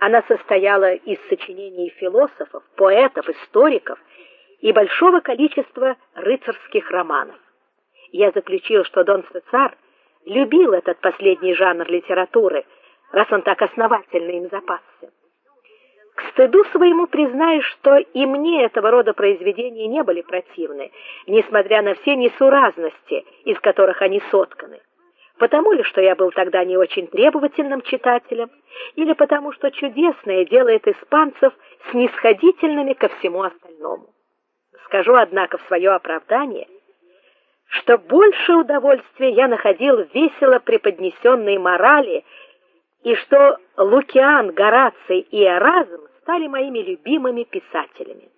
Она состояла из сочинений философов, поэтов, историков и большого количества рыцарских романов. Я заключил, что Дон Цесар любил этот последний жанр литературы, раз он так основательно им запасся. К стыду своему признаю, что и мне этого рода произведения не были противны, несмотря на все несуразности, из которых они сотканы. Потому ли, что я был тогда не очень требовательным читателем, или потому что чудесное делает испанцев снисходительными ко всему остальному. Скажу однако в свое оправдание, что больше удовольствия я находил в весело преподнесенной морали, и что Лукиан, Гораций и Эразм стали моими любимыми писателями.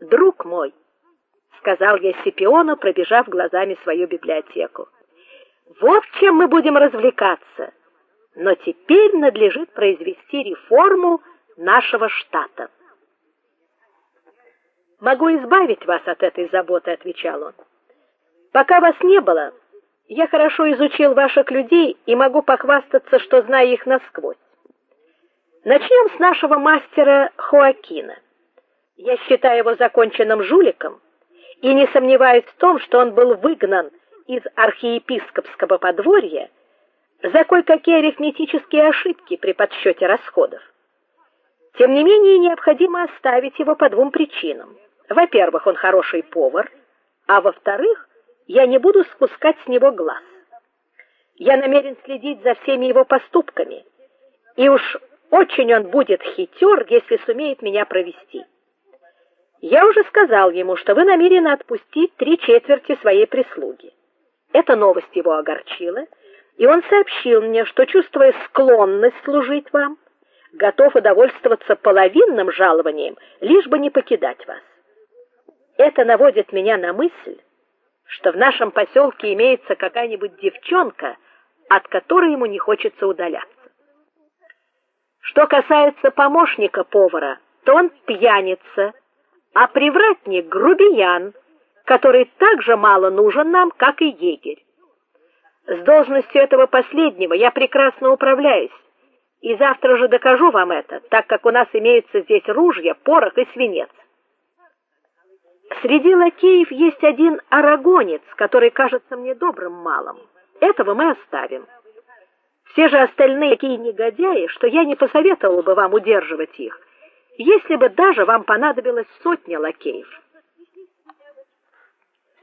Друг мой, сказал я Сципиону, пробежав глазами свою библиотеку. Вот чем мы будем развлекаться. Но теперь надлежит произвести реформу нашего штата. Могу избавить вас от этой заботы, отвечал он. Пока вас не было, я хорошо изучил ваших людей и могу похвастаться, что знаю их насквозь. Начнем с нашего мастера Хоакина. Я считаю его законченным жуликом и не сомневаюсь в том, что он был выгнан из архиепископского подворья за кое-какие арифметические ошибки при подсчете расходов. Тем не менее, необходимо оставить его по двум причинам. Во-первых, он хороший повар, а во-вторых, я не буду спускать с него глаз. Я намерен следить за всеми его поступками, и уж очень он будет хитер, если сумеет меня провести. Я уже сказал ему, что вы намерены отпустить три четверти своей прислуги. Эта новость его огорчила, и он сообщил мне, что чувствуя склонность служить вам, готов удовольствоваться половинным жалованием, лишь бы не покидать вас. Это наводит меня на мысль, что в нашем поселке имеется какая-нибудь девчонка, от которой ему не хочется удаляться. Что касается помощника повара, то он пьяница, а привратник грубиян, который так же мало нужен нам, как и егерь. С должностью этого последнего я прекрасно управляюсь, и завтра же докажу вам это, так как у нас имеются здесь ружья, порох и свинец. Среди лакеев есть один арагонец, который кажется мне добрым малым. Этого мы оставим. Все же остальные такие негодяи, что я не посоветовал бы вам удерживать их, если бы даже вам понадобилось сотня лакеев.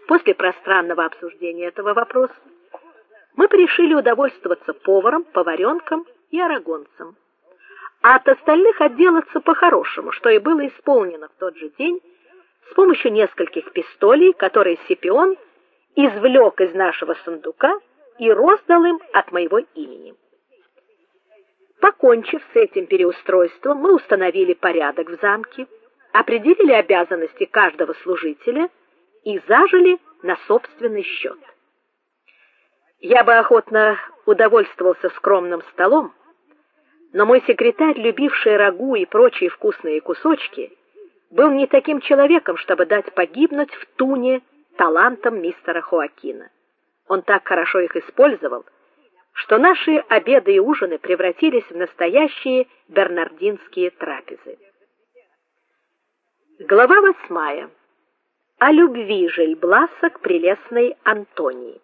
После пространного обсуждения этого вопроса мы решили удовольствоваться поваром, поваренком и арагонцем, а от остальных отделаться по-хорошему, что и было исполнено в тот же день с помощью нескольких пистолей, которые Сипион извлек из нашего сундука и роздал им от моего имени. Покончив с этим переустройством, мы установили порядок в замке, определили обязанности каждого служителя и зажили на собственный счет. Я бы охотно удовольствовался скромным столом, но мой секретарь, любивший рагу и прочие вкусные кусочки, был не таким человеком, чтобы дать погибнуть в туне талантам мистера Хоакина. Он так хорошо их использовал, что наши обеды и ужины превратились в настоящие бернардинские трапезы. Глава восьмая. О любви Жильбласа к прелестной Антонии.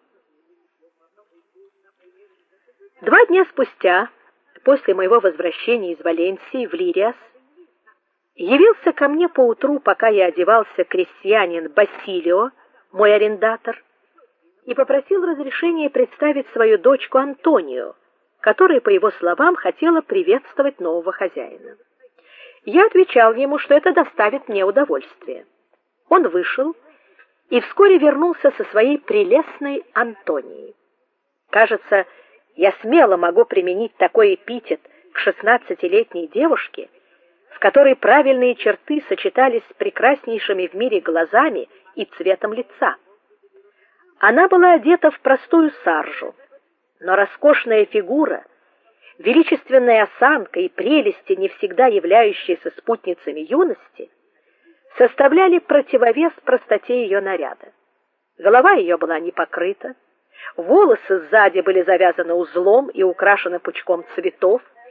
Два дня спустя, после моего возвращения из Валенсии в Лириас, явился ко мне поутру, пока я одевался, крестьянин Басилио, мой арендатор, и попросил разрешения представить свою дочку Антонию, которая, по его словам, хотела приветствовать нового хозяина. Я отвечал ему, что это доставит мне удовольствие. Он вышел и вскоре вернулся со своей прелестной Антонией. Кажется, я смело могу применить такой эпитет к шестнадцатилетней девушке, в которой правильные черты сочетались с прекраснейшими в мире глазами и цветом лица. Она была одета в простую саржу, но роскошная фигура, величественная осанка и прелести, не всегда являющиеся спутницами юности, составляли противовес простоте ее наряда. Голова ее была не покрыта, Волосы сзади были завязаны узлом и украшены пучком цветов,